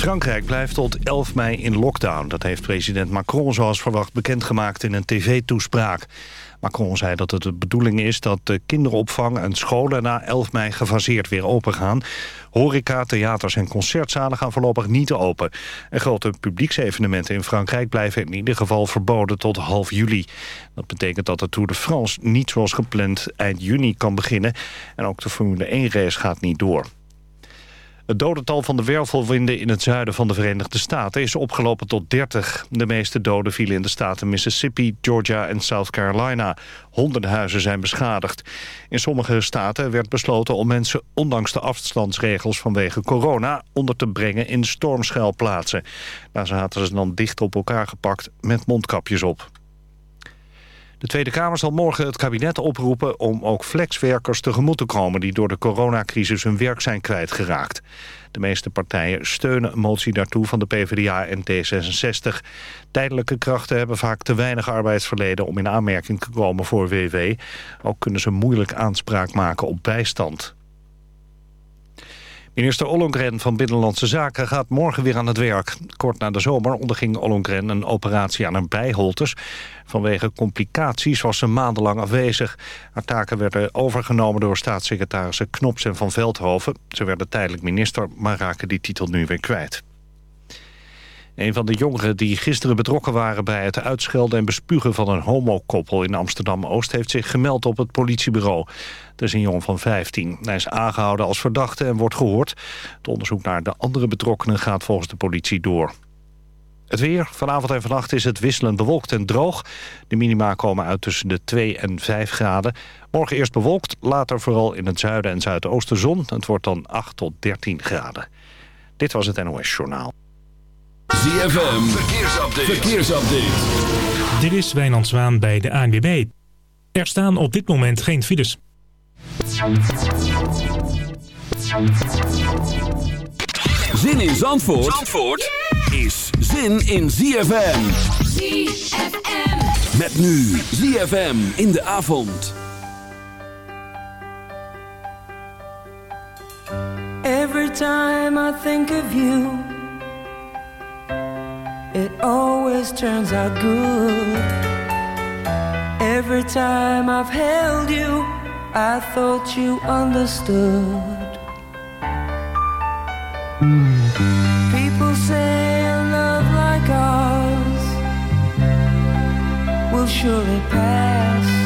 Frankrijk blijft tot 11 mei in lockdown. Dat heeft president Macron zoals verwacht bekendgemaakt in een tv-toespraak. Macron zei dat het de bedoeling is dat de kinderopvang en scholen na 11 mei gefaseerd weer opengaan. Horeca, theaters en concertzalen gaan voorlopig niet open. En grote publieksevenementen in Frankrijk blijven in ieder geval verboden tot half juli. Dat betekent dat de Tour de France niet zoals gepland eind juni kan beginnen. En ook de Formule 1-race gaat niet door. Het dodental van de wervelwinden in het zuiden van de Verenigde Staten is opgelopen tot 30. De meeste doden vielen in de staten Mississippi, Georgia en South Carolina. Honderden huizen zijn beschadigd. In sommige staten werd besloten om mensen ondanks de afstandsregels vanwege corona onder te brengen in stormschuilplaatsen. Daar zaten ze dan dicht op elkaar gepakt met mondkapjes op. De Tweede Kamer zal morgen het kabinet oproepen om ook flexwerkers tegemoet te komen... die door de coronacrisis hun werk zijn kwijtgeraakt. De meeste partijen steunen een motie daartoe van de PvdA en D66. Tijdelijke krachten hebben vaak te weinig arbeidsverleden... om in aanmerking te komen voor WW. Ook kunnen ze moeilijk aanspraak maken op bijstand. Minister Ollongren van Binnenlandse Zaken gaat morgen weer aan het werk. Kort na de zomer onderging Ollongren een operatie aan haar bijholters. Vanwege complicaties was ze maandenlang afwezig. Haar taken werden overgenomen door staatssecretarissen Knops en Van Veldhoven. Ze werden tijdelijk minister, maar raken die titel nu weer kwijt. Een van de jongeren die gisteren betrokken waren bij het uitschelden en bespugen van een homokoppel in Amsterdam-Oost heeft zich gemeld op het politiebureau. Het is een jongen van 15. Hij is aangehouden als verdachte en wordt gehoord. Het onderzoek naar de andere betrokkenen gaat volgens de politie door. Het weer. Vanavond en vannacht is het wisselend bewolkt en droog. De minima komen uit tussen de 2 en 5 graden. Morgen eerst bewolkt, later vooral in het zuiden en zuidoosten zon. Het wordt dan 8 tot 13 graden. Dit was het NOS Journaal. ZFM, verkeersupdate. verkeersupdate. Dit is Wijnand Zwaan bij de ANWB. Er staan op dit moment geen files. Zin in Zandvoort, Zandvoort is zin in ZFM. ZFM. Met nu ZFM in de avond. Every time I think of you It always turns out good. Every time I've held you, I thought you understood. People say a love like ours will surely pass.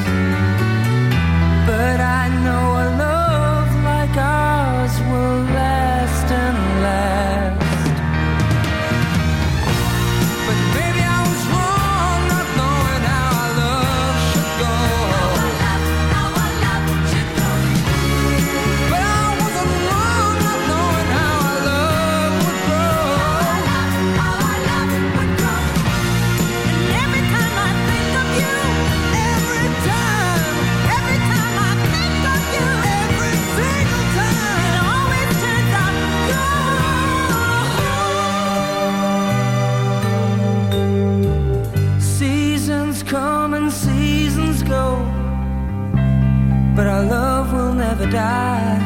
But our love will never die.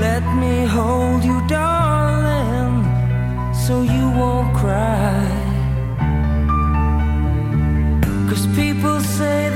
Let me hold you, darling, so you won't cry. Cause people say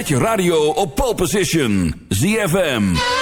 Zet je radio op pole position. ZFM.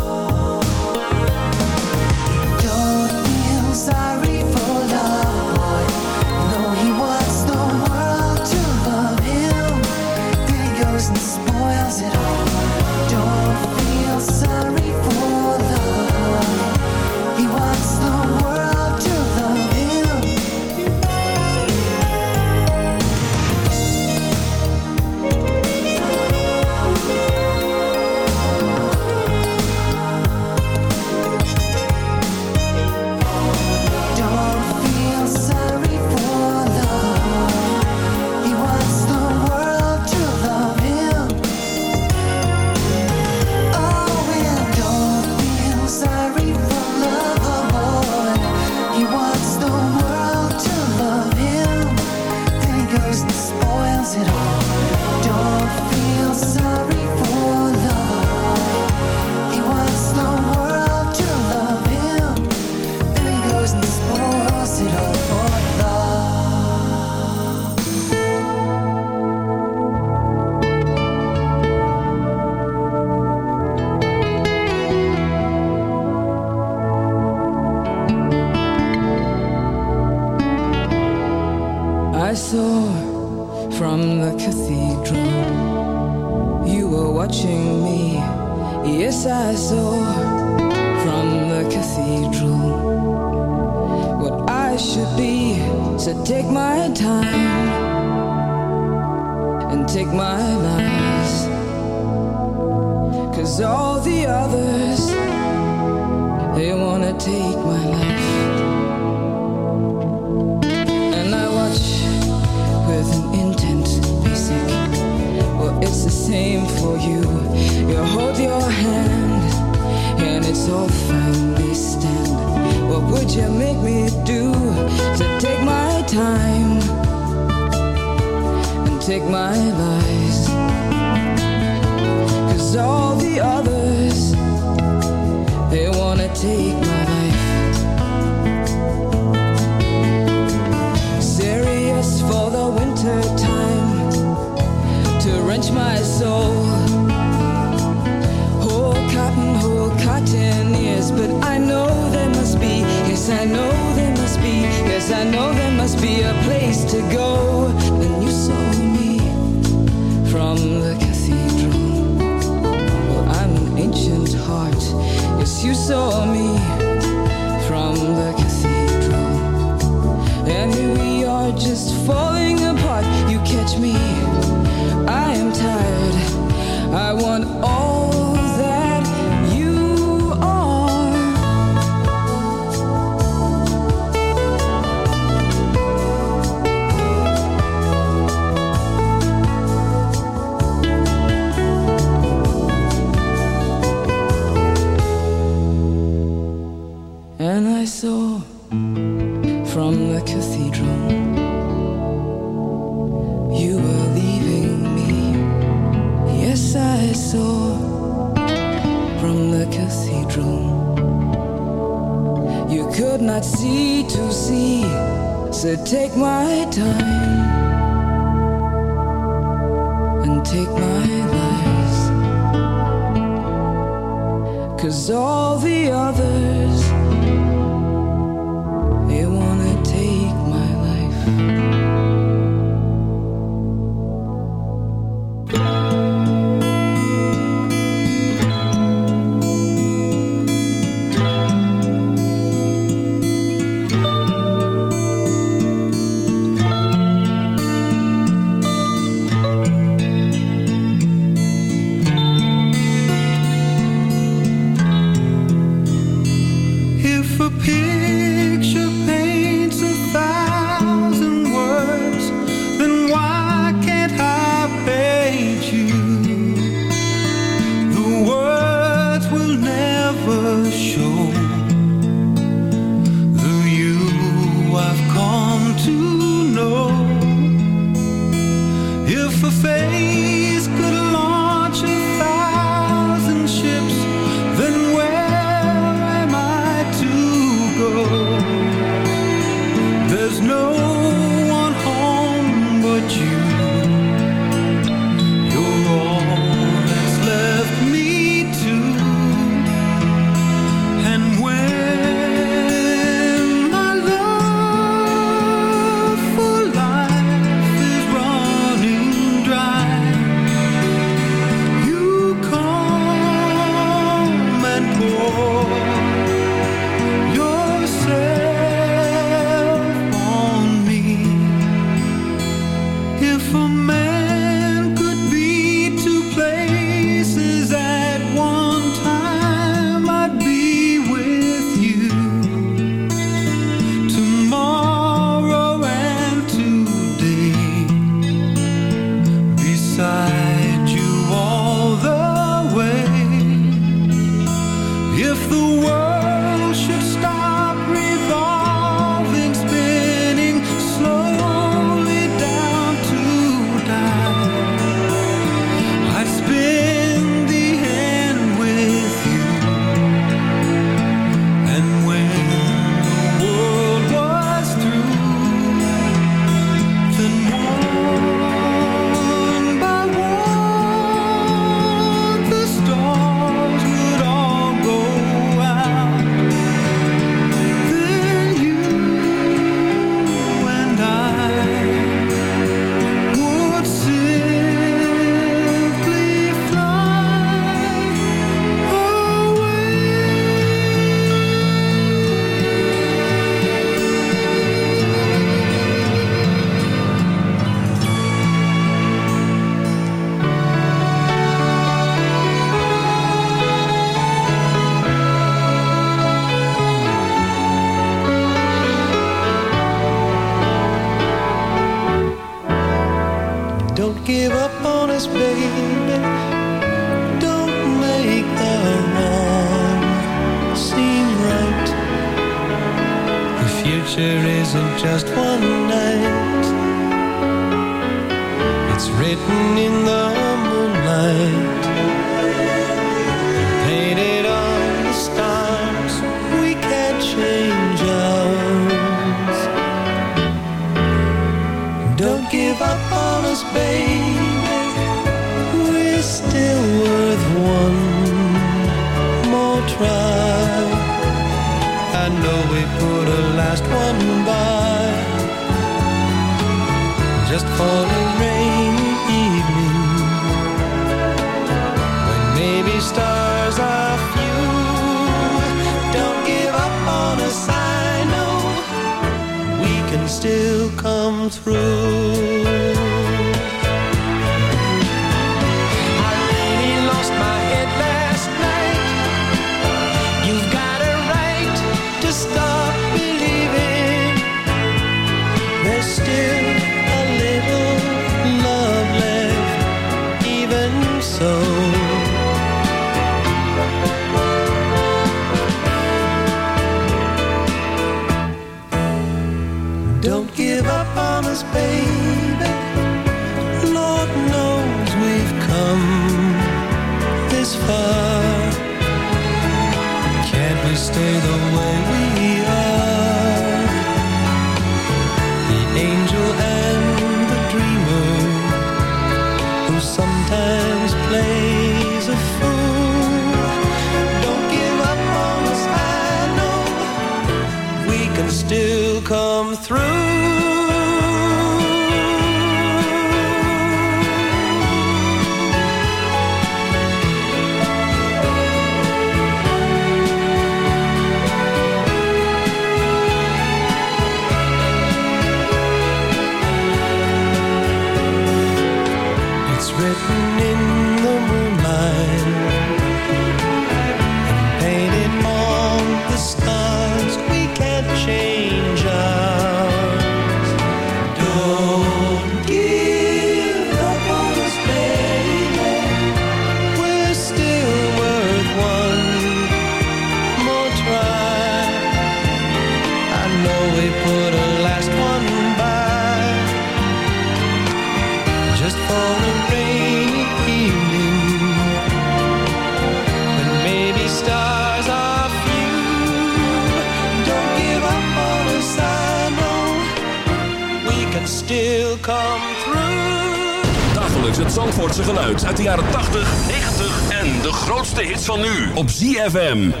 ZFM.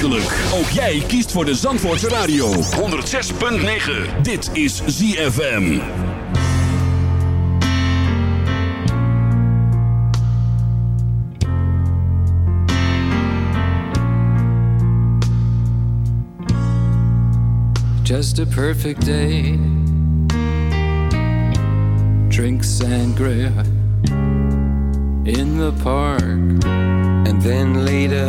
Duidelijk. Ook jij kiest voor de Zandvoortse Radio. 106.9. Dit is ZFM. Just a perfect day. Drink sangria in the park. And then later,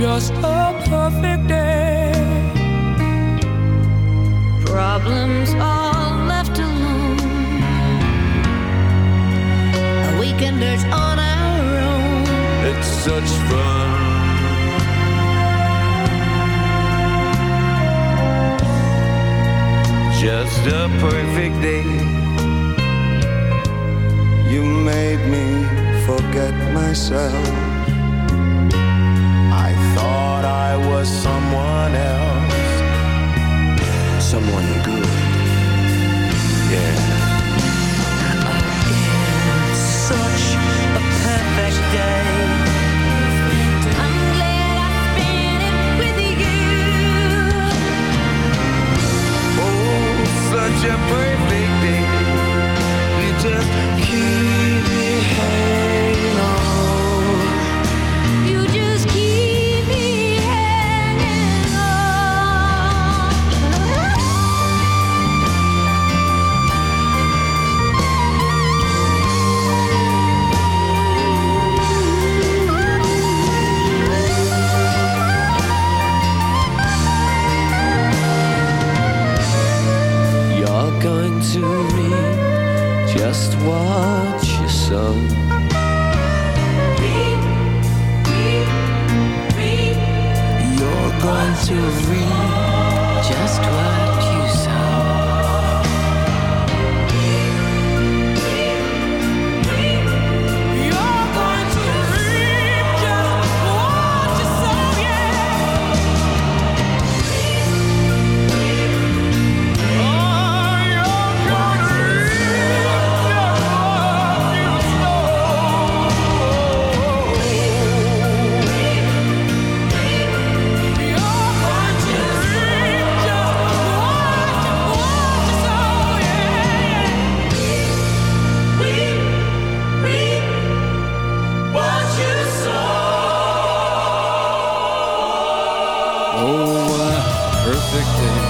Just a perfect day. Problems all left alone. Weekenders on our own. It's such fun. Just a perfect day. You made me forget myself. I thought I was someone else. Someone good. Yeah. Such a perfect day. I'm glad I spent it with you. Oh, such a perfect day. You just keep 对。